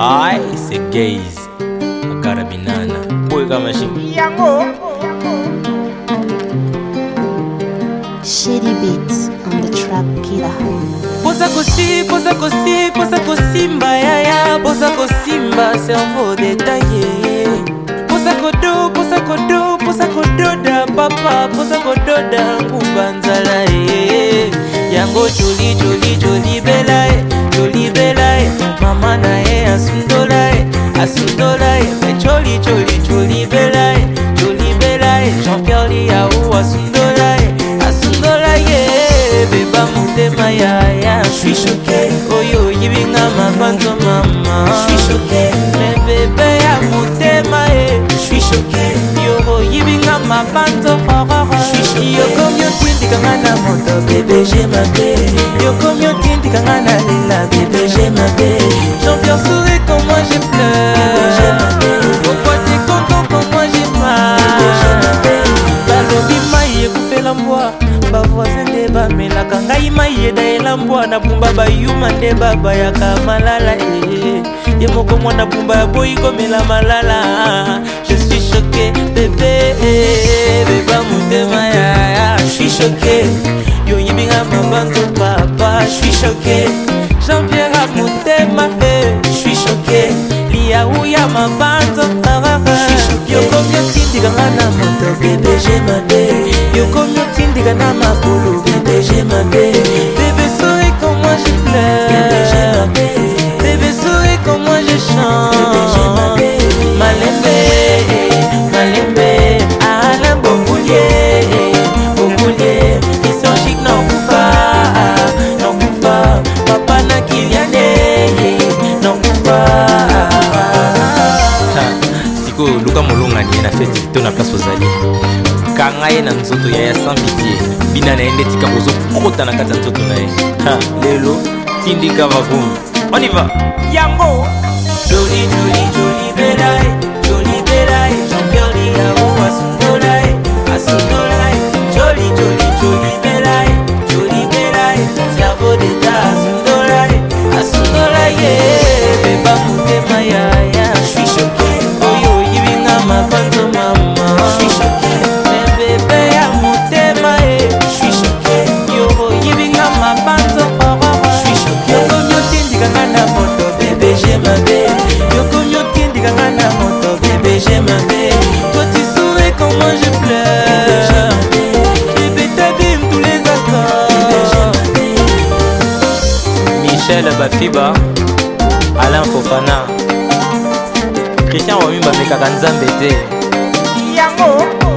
ai segays makara binana mpoyo kama shi yango Shady beats on the trap killer. Posa kosi, posa kosi, posa kosimba yaya, posa kosimba cerveau détaillé. Posa kodo, posa kodo, posa kododa papa, posa kododa nguba nzala ye. Yango joli joli joli bela ye. asundolae asundolae pecholi choli choli belae choli belae jean-pierre liao asundolae asundolae beba motema ya ya suis choqué oyo yibinga mapanzo mama suis choqué me bebe ya motema e suis choqué yo yibinga mapanzo hororo yokomi otindikanga na moto bebe je mabe yokomi otindikanga na lela bebe je mabe malala mwana pumba bayuma nde eh, babayaka malala e eh. ye moko mwana pumba yaboyi komela malala je suis choqué bebe eh, beba motema yaya suis choqué yoyebinga mabanzo papa suis choqué jean-pierre a motema e suis choqué liau ya mabanzo yokomi otindikanga na moto bebege mabe yokomi otindika na makolo bebege mabe sikoyo luka molongani ye na feti to na place ozali kanga ye na nzoto ya ya sans pitié bina na ye nde tika kozokota na kati ya nzoto na ye ha lelo tindika vavumi oniva yango joli joli joli bedae michel bafiba alain fofana christian wamimba amekaka nzambe te yango